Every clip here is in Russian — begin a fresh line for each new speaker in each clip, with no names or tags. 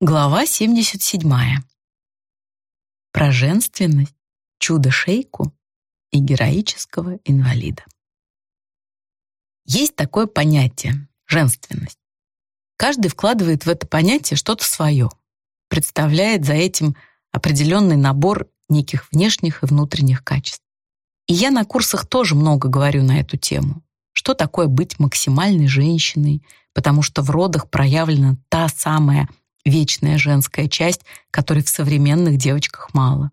Глава 77. Про женственность, чудо-шейку и героического инвалида. Есть такое понятие — женственность. Каждый вкладывает в это понятие что-то свое, представляет за этим определенный набор неких внешних и внутренних качеств. И я на курсах тоже много говорю на эту тему. Что такое быть максимальной женщиной, потому что в родах проявлена та самая вечная женская часть, которой в современных девочках мало.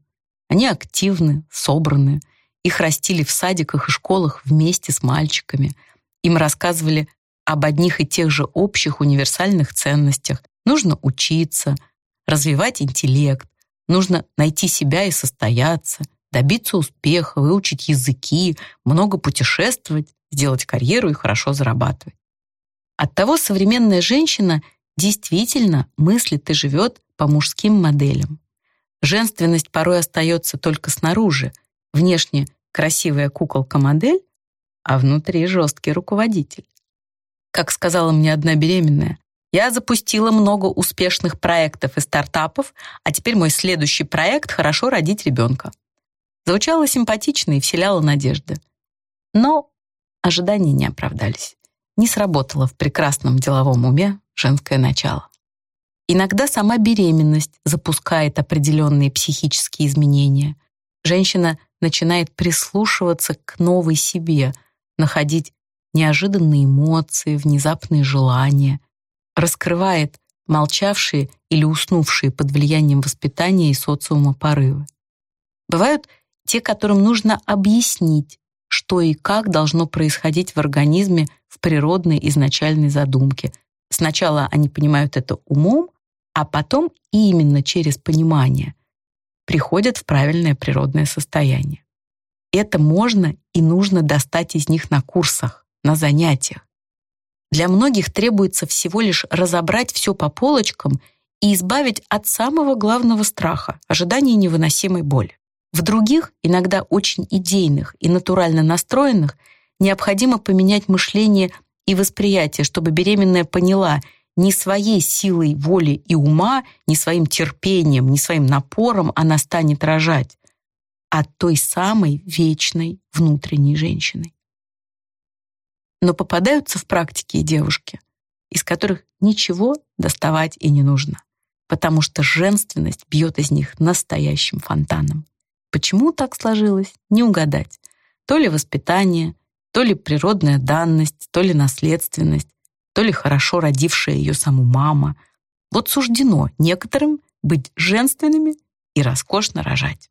Они активны, собраны, их растили в садиках и школах вместе с мальчиками. Им рассказывали об одних и тех же общих универсальных ценностях. Нужно учиться, развивать интеллект, нужно найти себя и состояться, добиться успеха, выучить языки, много путешествовать, сделать карьеру и хорошо зарабатывать. Оттого современная женщина — действительно мыслит и живет по мужским моделям. Женственность порой остается только снаружи, внешне красивая куколка-модель, а внутри жесткий руководитель. Как сказала мне одна беременная, я запустила много успешных проектов и стартапов, а теперь мой следующий проект — хорошо родить ребенка. Звучало симпатично и вселяло надежды. Но ожидания не оправдались. Не сработало в прекрасном деловом уме женское начало. Иногда сама беременность запускает определенные психические изменения. Женщина начинает прислушиваться к новой себе, находить неожиданные эмоции, внезапные желания, раскрывает молчавшие или уснувшие под влиянием воспитания и социума порывы. Бывают те, которым нужно объяснить, что и как должно происходить в организме в природной изначальной задумке – Сначала они понимают это умом, а потом именно через понимание приходят в правильное природное состояние. Это можно и нужно достать из них на курсах, на занятиях. Для многих требуется всего лишь разобрать все по полочкам и избавить от самого главного страха — ожидания невыносимой боли. В других, иногда очень идейных и натурально настроенных, необходимо поменять мышление и восприятие, чтобы беременная поняла, не своей силой воли и ума, не своим терпением, не своим напором она станет рожать, а той самой вечной внутренней женщиной. Но попадаются в практике и девушки, из которых ничего доставать и не нужно, потому что женственность бьет из них настоящим фонтаном. Почему так сложилось, не угадать. То ли воспитание, то ли природная данность, то ли наследственность, то ли хорошо родившая ее саму мама. Вот суждено некоторым быть женственными и роскошно рожать.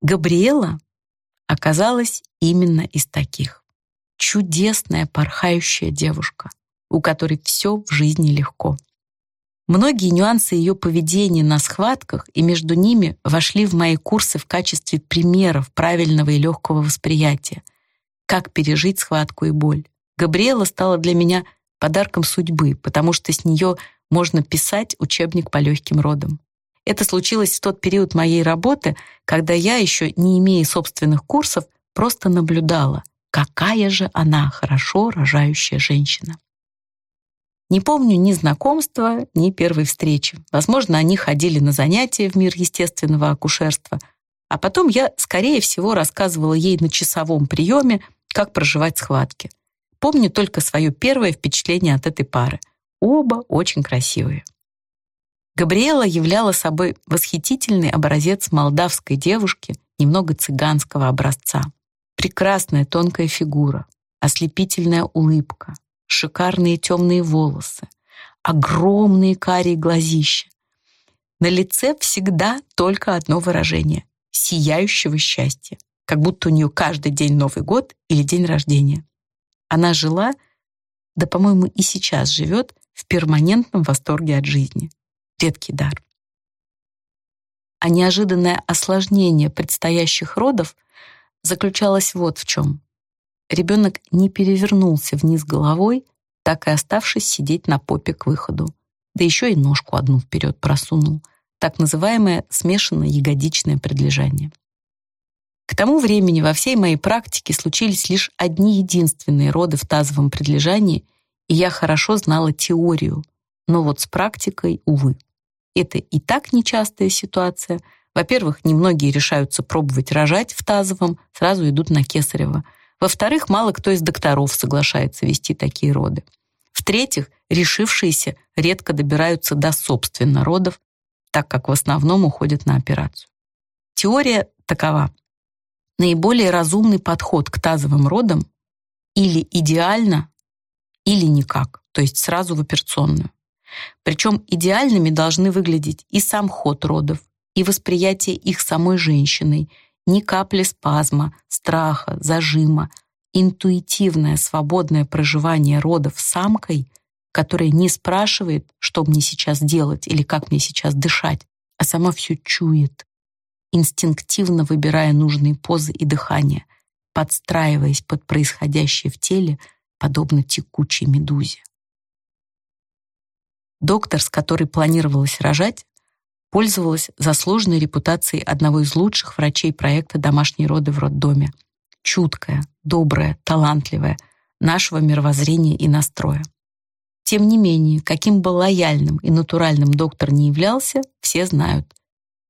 Габриэла оказалась именно из таких. Чудесная, порхающая девушка, у которой все в жизни легко. Многие нюансы ее поведения на схватках и между ними вошли в мои курсы в качестве примеров правильного и легкого восприятия, как пережить схватку и боль. Габриэла стала для меня подарком судьбы, потому что с нее можно писать учебник по легким родам. Это случилось в тот период моей работы, когда я, еще не имея собственных курсов, просто наблюдала, какая же она хорошо рожающая женщина. Не помню ни знакомства, ни первой встречи. Возможно, они ходили на занятия в мир естественного акушерства, а потом я, скорее всего, рассказывала ей на часовом приеме как проживать схватки. Помню только свое первое впечатление от этой пары. Оба очень красивые. Габриэла являла собой восхитительный образец молдавской девушки, немного цыганского образца. Прекрасная тонкая фигура, ослепительная улыбка, шикарные темные волосы, огромные карие глазища. На лице всегда только одно выражение — сияющего счастья как будто у нее каждый день Новый год или день рождения. Она жила, да, по-моему, и сейчас живет в перманентном восторге от жизни. Редкий дар. А неожиданное осложнение предстоящих родов заключалось вот в чем. Ребенок не перевернулся вниз головой, так и оставшись сидеть на попе к выходу. Да еще и ножку одну вперед просунул. Так называемое смешанное ягодичное предлежание. К тому времени во всей моей практике случились лишь одни единственные роды в тазовом предлежании, и я хорошо знала теорию, но вот с практикой, увы. Это и так нечастая ситуация. Во-первых, немногие решаются пробовать рожать в тазовом, сразу идут на кесарево. Во-вторых, мало кто из докторов соглашается вести такие роды. В-третьих, решившиеся редко добираются до собственно родов, так как в основном уходят на операцию. Теория такова. Наиболее разумный подход к тазовым родам или идеально, или никак, то есть сразу в операционную. Причем идеальными должны выглядеть и сам ход родов, и восприятие их самой женщиной, ни капли спазма, страха, зажима, интуитивное свободное проживание родов самкой, которая не спрашивает, что мне сейчас делать или как мне сейчас дышать, а сама все чует, инстинктивно выбирая нужные позы и дыхание, подстраиваясь под происходящее в теле, подобно текучей медузе. Доктор, с которой планировалось рожать, пользовалась заслуженной репутацией одного из лучших врачей проекта «Домашние роды в роддоме». Чуткая, добрая, талантливая, нашего мировоззрения и настроя. Тем не менее, каким бы лояльным и натуральным доктор не являлся, все знают.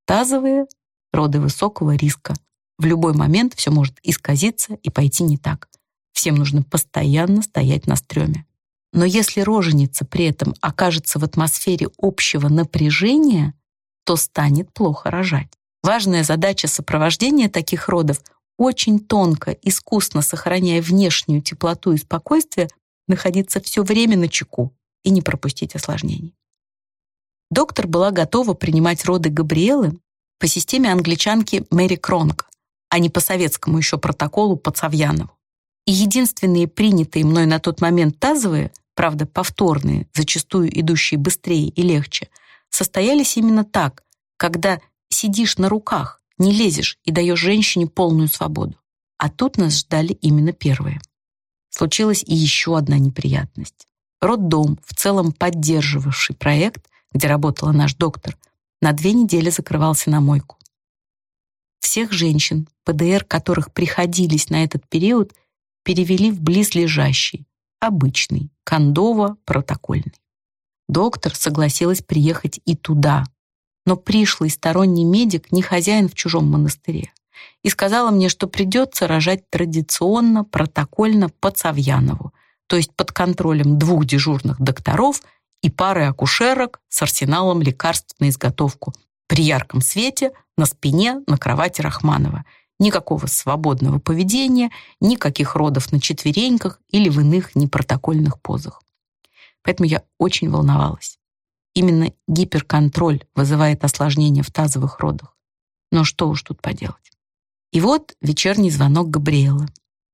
Тазовые — роды высокого риска. В любой момент все может исказиться и пойти не так. Всем нужно постоянно стоять на стреме. Но если роженица при этом окажется в атмосфере общего напряжения, то станет плохо рожать. Важная задача сопровождения таких родов очень тонко, искусно сохраняя внешнюю теплоту и спокойствие, находиться все время на чеку и не пропустить осложнений. Доктор была готова принимать роды Габриэлы по системе англичанки Мэри Кронг, а не по советскому еще протоколу по Цавьянову. И единственные принятые мной на тот момент тазовые, правда повторные, зачастую идущие быстрее и легче, состоялись именно так, когда сидишь на руках, не лезешь и даешь женщине полную свободу. А тут нас ждали именно первые. Случилась и еще одна неприятность. Роддом, в целом поддерживавший проект, где работала наш доктор, на две недели закрывался на мойку. Всех женщин, ПДР которых приходились на этот период, перевели в близлежащий, обычный, кондово-протокольный. Доктор согласилась приехать и туда, но пришлый сторонний медик не хозяин в чужом монастыре и сказала мне, что придется рожать традиционно, протокольно по Цавьянову, то есть под контролем двух дежурных докторов и пары акушерок с арсеналом лекарств на изготовку при ярком свете на спине на кровати Рахманова. Никакого свободного поведения, никаких родов на четвереньках или в иных непротокольных позах. Поэтому я очень волновалась. Именно гиперконтроль вызывает осложнения в тазовых родах. Но что уж тут поделать. И вот вечерний звонок Габриэлы.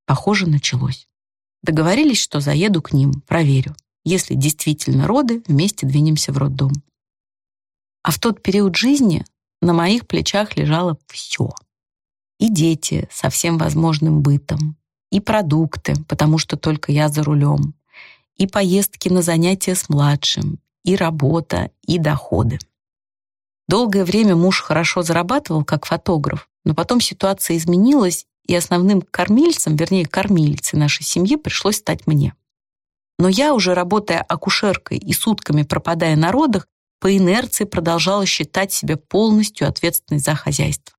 Похоже, началось. Договорились, что заеду к ним, проверю. Если действительно роды, вместе двинемся в роддом. А в тот период жизни на моих плечах лежало все. И дети со всем возможным бытом, и продукты, потому что только я за рулем, и поездки на занятия с младшим, и работа, и доходы. Долгое время муж хорошо зарабатывал как фотограф, но потом ситуация изменилась, и основным кормильцем, вернее, кормилицей нашей семьи пришлось стать мне. Но я, уже работая акушеркой и сутками пропадая на родах, по инерции продолжала считать себя полностью ответственной за хозяйство.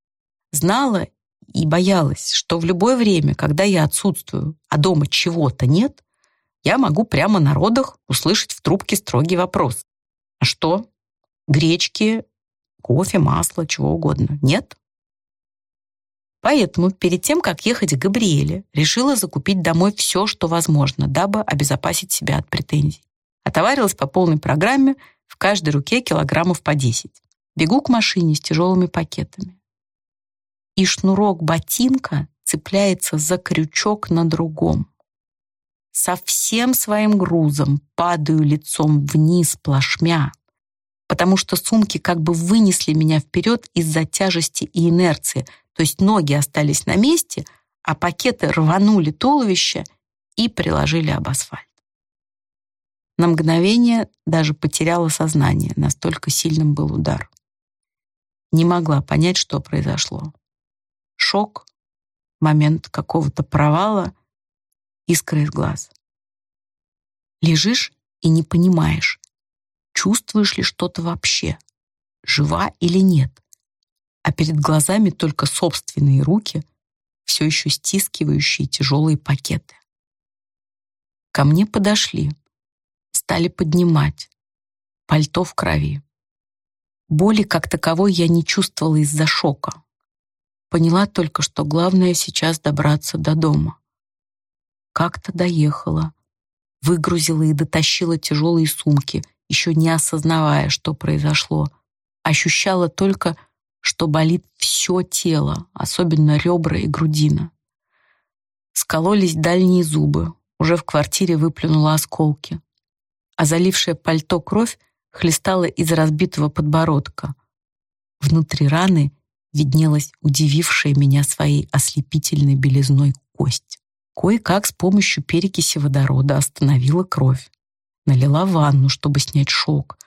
Знала и боялась, что в любое время, когда я отсутствую, а дома чего-то нет, я могу прямо на родах услышать в трубке строгий вопрос. А что? Гречки, кофе, масло, чего угодно. Нет? Поэтому перед тем, как ехать к Габриэле, решила закупить домой все, что возможно, дабы обезопасить себя от претензий. Отоварилась по полной программе, в каждой руке килограммов по 10. Бегу к машине с тяжелыми пакетами. И шнурок ботинка цепляется за крючок на другом. Со всем своим грузом падаю лицом вниз плашмя, потому что сумки как бы вынесли меня вперед из-за тяжести и инерции, то есть ноги остались на месте, а пакеты рванули туловище и приложили об асфальт. На мгновение даже потеряла сознание, настолько сильным был удар. Не могла понять, что произошло. Шок, момент какого-то провала, искра из глаз. Лежишь и не понимаешь, чувствуешь ли что-то вообще. жива или нет. А перед глазами только собственные руки, все еще стискивающие тяжелые пакеты. Ко мне подошли, стали поднимать. Пальто в крови. Боли как таковой я не чувствовала из-за шока. Поняла только, что главное сейчас добраться до дома. Как-то доехала, выгрузила и дотащила тяжелые сумки, еще не осознавая, что произошло. Ощущала только, что болит все тело, особенно ребра и грудина. Скололись дальние зубы, уже в квартире выплюнула осколки. А залившая пальто кровь хлестала из разбитого подбородка. Внутри раны виднелась удивившая меня своей ослепительной белизной кость. Кое-как с помощью перекиси водорода остановила кровь. Налила ванну, чтобы снять шок.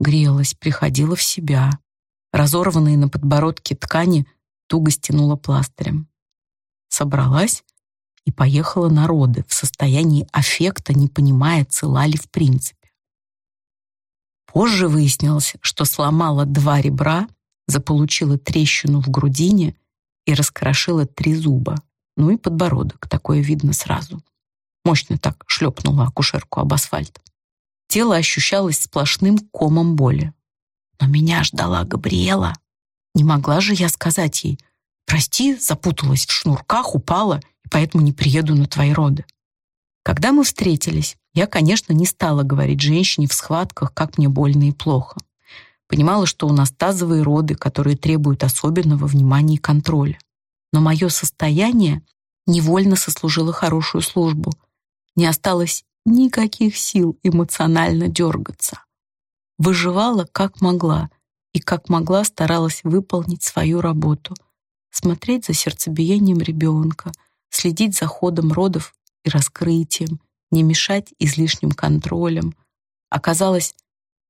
Грелась, приходила в себя. Разорванные на подбородке ткани туго стянула пластырем. Собралась и поехала на роды в состоянии аффекта, не понимая, цела ли в принципе. Позже выяснилось, что сломала два ребра, заполучила трещину в грудине и раскрошила три зуба. Ну и подбородок, такое видно сразу. Мощно так шлепнула акушерку об асфальт. Тело ощущалось сплошным комом боли. Но меня ждала Габриэла. Не могла же я сказать ей, «Прости, запуталась в шнурках, упала, и поэтому не приеду на твои роды». Когда мы встретились, я, конечно, не стала говорить женщине в схватках, как мне больно и плохо. Понимала, что у нас тазовые роды, которые требуют особенного внимания и контроля. Но мое состояние невольно сослужило хорошую службу. Не осталось никаких сил эмоционально дергаться. Выживала как могла, и как могла старалась выполнить свою работу. Смотреть за сердцебиением ребенка, следить за ходом родов и раскрытием, не мешать излишним контролем. Оказалось,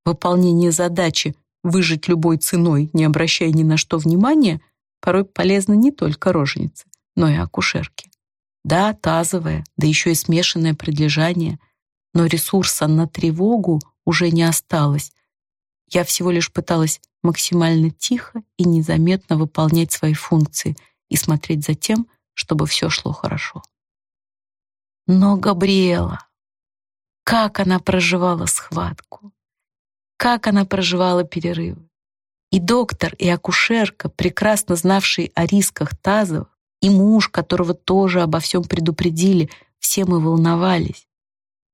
выполнение задачи выжить любой ценой, не обращая ни на что внимания, порой полезно не только роженице, но и акушерке. Да, тазовое, да еще и смешанное предлежание, но ресурса на тревогу уже не осталось. Я всего лишь пыталась максимально тихо и незаметно выполнять свои функции и смотреть за тем, чтобы все шло хорошо. Но Габриэла, как она проживала схватку, как она проживала перерывы. И доктор, и акушерка, прекрасно знавшие о рисках тазов, и муж, которого тоже обо всем предупредили, все мы волновались.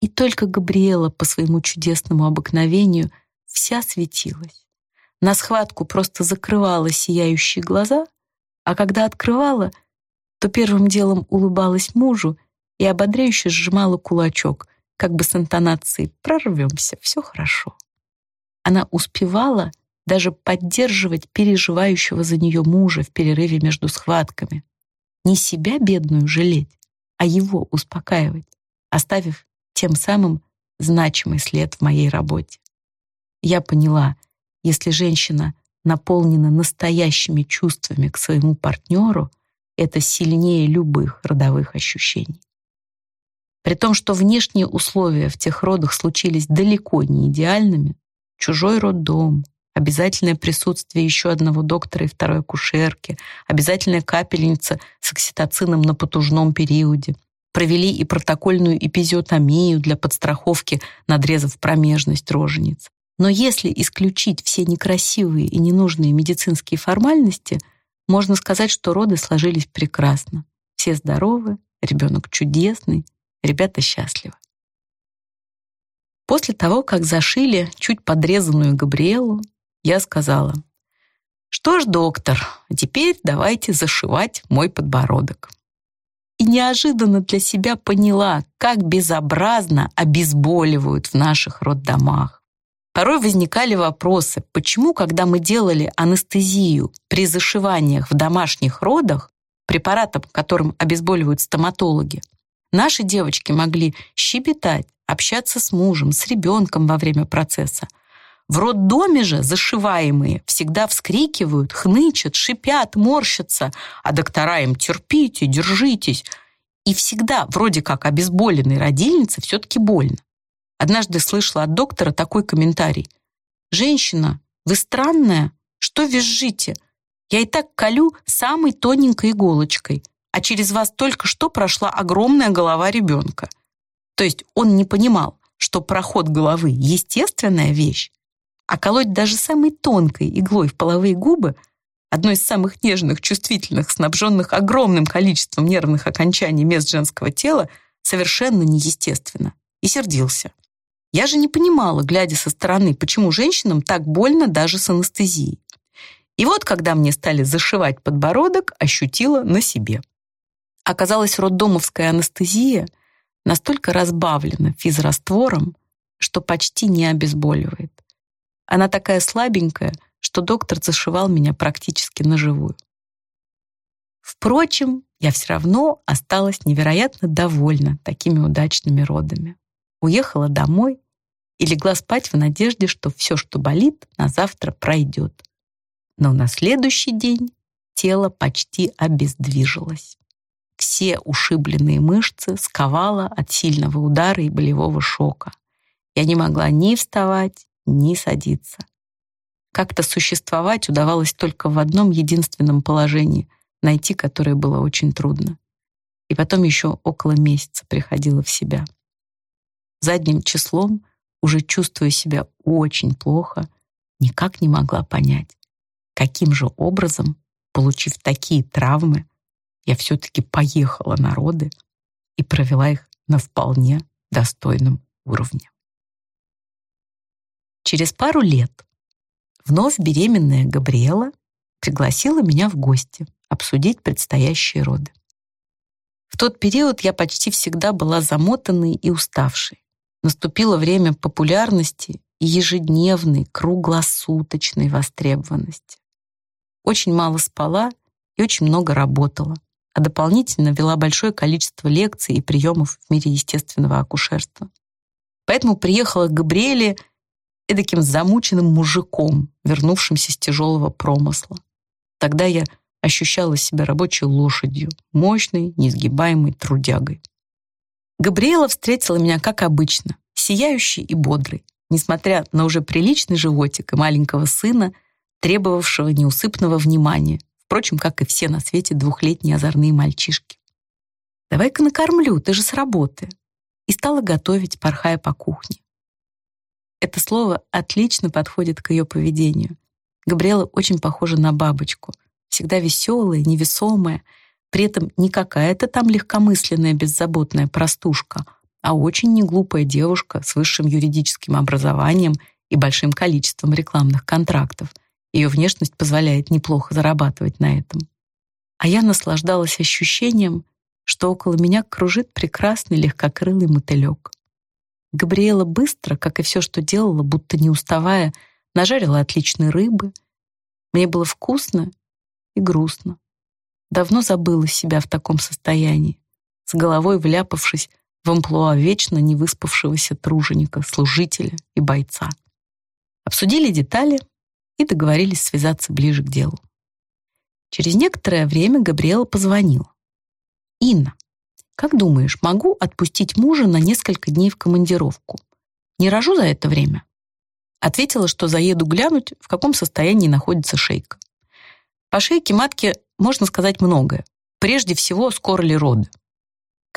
И только Габриэла по своему чудесному обыкновению вся светилась. На схватку просто закрывала сияющие глаза, а когда открывала, то первым делом улыбалась мужу и ободряюще сжимала кулачок, как бы с интонацией «прорвемся, все хорошо». Она успевала даже поддерживать переживающего за нее мужа в перерыве между схватками. Не себя бедную жалеть, а его успокаивать, оставив тем самым значимый след в моей работе. Я поняла, если женщина наполнена настоящими чувствами к своему партнеру, это сильнее любых родовых ощущений. При том, что внешние условия в тех родах случились далеко не идеальными, чужой роддом, обязательное присутствие еще одного доктора и второй кушерки, обязательная капельница с окситоцином на потужном периоде, провели и протокольную эпизиотомию для подстраховки надрезов промежность рожениц. Но если исключить все некрасивые и ненужные медицинские формальности, можно сказать, что роды сложились прекрасно. Все здоровы, ребенок чудесный, Ребята счастливы. После того, как зашили чуть подрезанную Габриэлу, я сказала, «Что ж, доктор, теперь давайте зашивать мой подбородок». И неожиданно для себя поняла, как безобразно обезболивают в наших роддомах. Порой возникали вопросы, почему, когда мы делали анестезию при зашиваниях в домашних родах, препаратом, которым обезболивают стоматологи, Наши девочки могли щебетать, общаться с мужем, с ребенком во время процесса. В роддоме же зашиваемые всегда вскрикивают, хнычат, шипят, морщатся, а доктора им терпите, держитесь. И всегда, вроде как обезболенной родильнице, все-таки больно. Однажды слышала от доктора такой комментарий. «Женщина, вы странная, Что визжите? Я и так колю самой тоненькой иголочкой, а через вас только что прошла огромная голова ребенка. То есть он не понимал, что проход головы — естественная вещь, а колоть даже самой тонкой иглой в половые губы — одно из самых нежных, чувствительных, снабженных огромным количеством нервных окончаний мест женского тела — совершенно неестественно. И сердился. Я же не понимала, глядя со стороны, почему женщинам так больно даже с анестезией. И вот, когда мне стали зашивать подбородок, ощутила на себе. Оказалось, роддомовская анестезия настолько разбавлена физраствором, что почти не обезболивает. Она такая слабенькая, что доктор зашивал меня практически наживую. Впрочем, я все равно осталась невероятно довольна такими удачными родами. Уехала домой и легла спать в надежде, что все, что болит, на завтра пройдет. Но на следующий день тело почти обездвижилось. Все ушибленные мышцы сковало от сильного удара и болевого шока. Я не могла ни вставать, ни садиться. Как-то существовать удавалось только в одном единственном положении, найти которое было очень трудно. И потом еще около месяца приходила в себя. Задним числом, уже чувствуя себя очень плохо, никак не могла понять, каким же образом, получив такие травмы, я все-таки поехала на роды и провела их на вполне достойном уровне. Через пару лет вновь беременная Габриэла пригласила меня в гости обсудить предстоящие роды. В тот период я почти всегда была замотанной и уставшей. Наступило время популярности и ежедневной, круглосуточной востребованности. Очень мало спала и очень много работала, а дополнительно вела большое количество лекций и приемов в мире естественного акушерства. Поэтому приехала к Габриэле эдаким замученным мужиком, вернувшимся с тяжелого промысла. Тогда я ощущала себя рабочей лошадью, мощной, несгибаемой трудягой. Габриэла встретила меня, как обычно, сияющей и бодрой, несмотря на уже приличный животик и маленького сына, требовавшего неусыпного внимания, впрочем, как и все на свете двухлетние озорные мальчишки. «Давай-ка накормлю, ты же с работы», и стала готовить, порхая по кухне. Это слово отлично подходит к ее поведению. Габриэла очень похожа на бабочку, всегда веселая, невесомая, при этом не какая-то там легкомысленная, беззаботная простушка, а очень неглупая девушка с высшим юридическим образованием и большим количеством рекламных контрактов. Ее внешность позволяет неплохо зарабатывать на этом. А я наслаждалась ощущением, что около меня кружит прекрасный легкокрылый мотылек. Габриэла быстро, как и все, что делала, будто не уставая, нажарила отличной рыбы. Мне было вкусно и грустно. Давно забыла себя в таком состоянии, с головой вляпавшись в амплуа вечно невыспавшегося труженика, служителя и бойца. Обсудили детали и договорились связаться ближе к делу. Через некоторое время Габриэла позвонила. «Инна, как думаешь, могу отпустить мужа на несколько дней в командировку? Не рожу за это время?» Ответила, что заеду глянуть, в каком состоянии находится шейка. По шейке матки можно сказать многое. Прежде всего, скоро ли роды.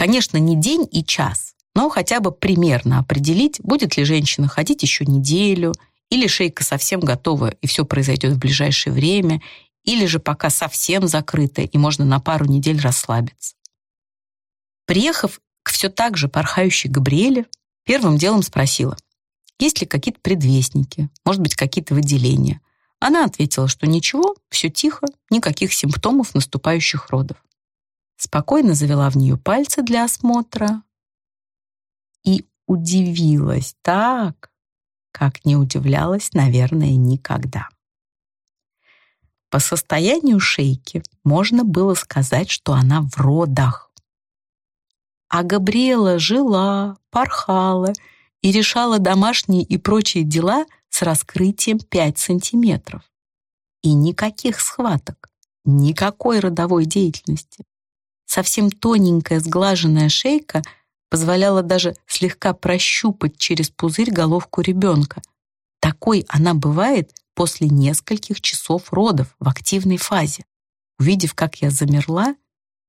Конечно, не день и час, но хотя бы примерно определить, будет ли женщина ходить еще неделю, или шейка совсем готова и все произойдет в ближайшее время, или же пока совсем закрыта и можно на пару недель расслабиться. Приехав к все так же порхающей Габриэле, первым делом спросила, есть ли какие-то предвестники, может быть, какие-то выделения. Она ответила, что ничего, все тихо, никаких симптомов наступающих родов. Спокойно завела в нее пальцы для осмотра и удивилась так, как не удивлялась, наверное, никогда. По состоянию шейки можно было сказать, что она в родах. А Габриэла жила, порхала и решала домашние и прочие дела с раскрытием 5 сантиметров. И никаких схваток, никакой родовой деятельности. Совсем тоненькая сглаженная шейка позволяла даже слегка прощупать через пузырь головку ребенка. Такой она бывает после нескольких часов родов в активной фазе. Увидев, как я замерла,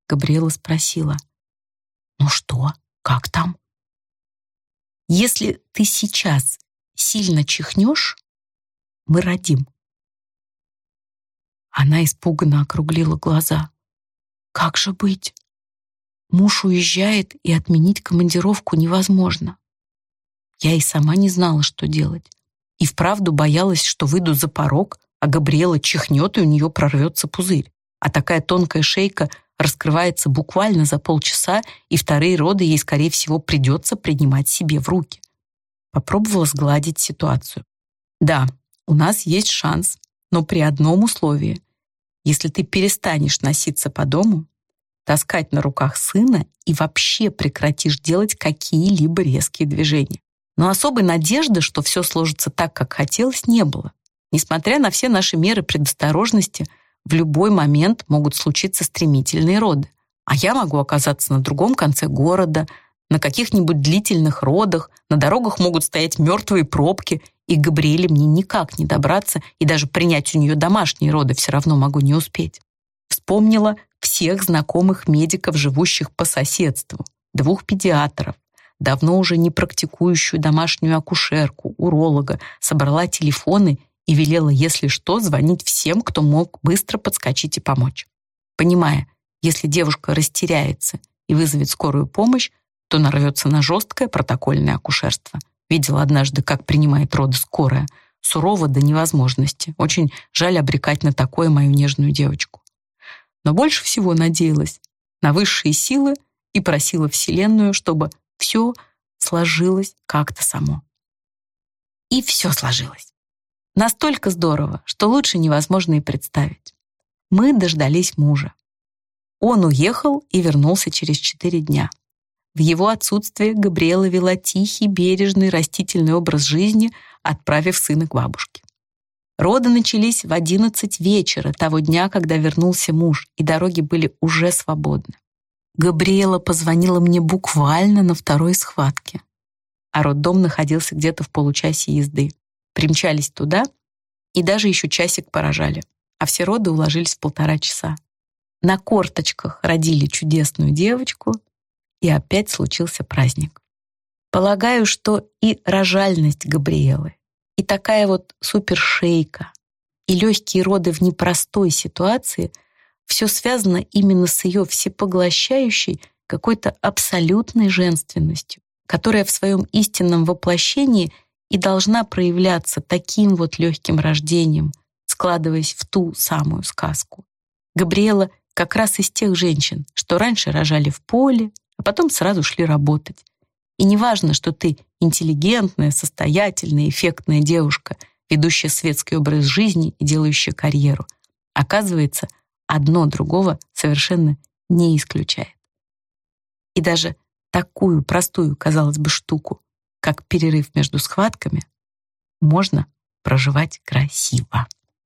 Габриэла спросила, «Ну что, как там?» «Если ты сейчас сильно чихнешь, мы родим». Она испуганно округлила глаза. «Как же быть? Муж уезжает, и отменить командировку невозможно. Я и сама не знала, что делать. И вправду боялась, что выйду за порог, а Габриэла чихнет, и у нее прорвется пузырь. А такая тонкая шейка раскрывается буквально за полчаса, и вторые роды ей, скорее всего, придется принимать себе в руки. Попробовала сгладить ситуацию. Да, у нас есть шанс, но при одном условии. Если ты перестанешь носиться по дому, таскать на руках сына и вообще прекратишь делать какие-либо резкие движения. Но особой надежды, что все сложится так, как хотелось, не было. Несмотря на все наши меры предосторожности, в любой момент могут случиться стремительные роды. А я могу оказаться на другом конце города, на каких-нибудь длительных родах, на дорогах могут стоять мертвые пробки, и к Габриэле мне никак не добраться, и даже принять у нее домашние роды все равно могу не успеть. Вспомнила всех знакомых медиков, живущих по соседству, двух педиатров, давно уже не практикующую домашнюю акушерку, уролога, собрала телефоны и велела, если что, звонить всем, кто мог быстро подскочить и помочь. Понимая, если девушка растеряется и вызовет скорую помощь, то нарвется на жесткое протокольное акушерство. Видела однажды, как принимает роды скорая. Сурово до невозможности. Очень жаль обрекать на такое мою нежную девочку но больше всего надеялась на высшие силы и просила Вселенную, чтобы все сложилось как-то само. И все сложилось. Настолько здорово, что лучше невозможно и представить. Мы дождались мужа. Он уехал и вернулся через четыре дня. В его отсутствие Габриэла вела тихий, бережный, растительный образ жизни, отправив сына к бабушке. Роды начались в одиннадцать вечера того дня, когда вернулся муж, и дороги были уже свободны. Габриэла позвонила мне буквально на второй схватке. А роддом находился где-то в получасе езды. Примчались туда и даже еще часик поражали, а все роды уложились в полтора часа. На корточках родили чудесную девочку, и опять случился праздник. Полагаю, что и рожальность Габриэлы, и такая вот супершейка, и легкие роды в непростой ситуации все связано именно с ее всепоглощающей какой-то абсолютной женственностью, которая в своем истинном воплощении и должна проявляться таким вот легким рождением, складываясь в ту самую сказку. Габриэла как раз из тех женщин, что раньше рожали в поле, а потом сразу шли работать, и не важно, что ты интеллигентная, состоятельная, эффектная девушка, ведущая светский образ жизни и делающая карьеру. Оказывается, одно другого совершенно не исключает. И даже такую простую, казалось бы, штуку, как перерыв между схватками, можно проживать красиво.